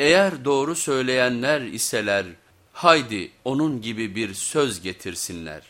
Eğer doğru söyleyenler iseler haydi onun gibi bir söz getirsinler.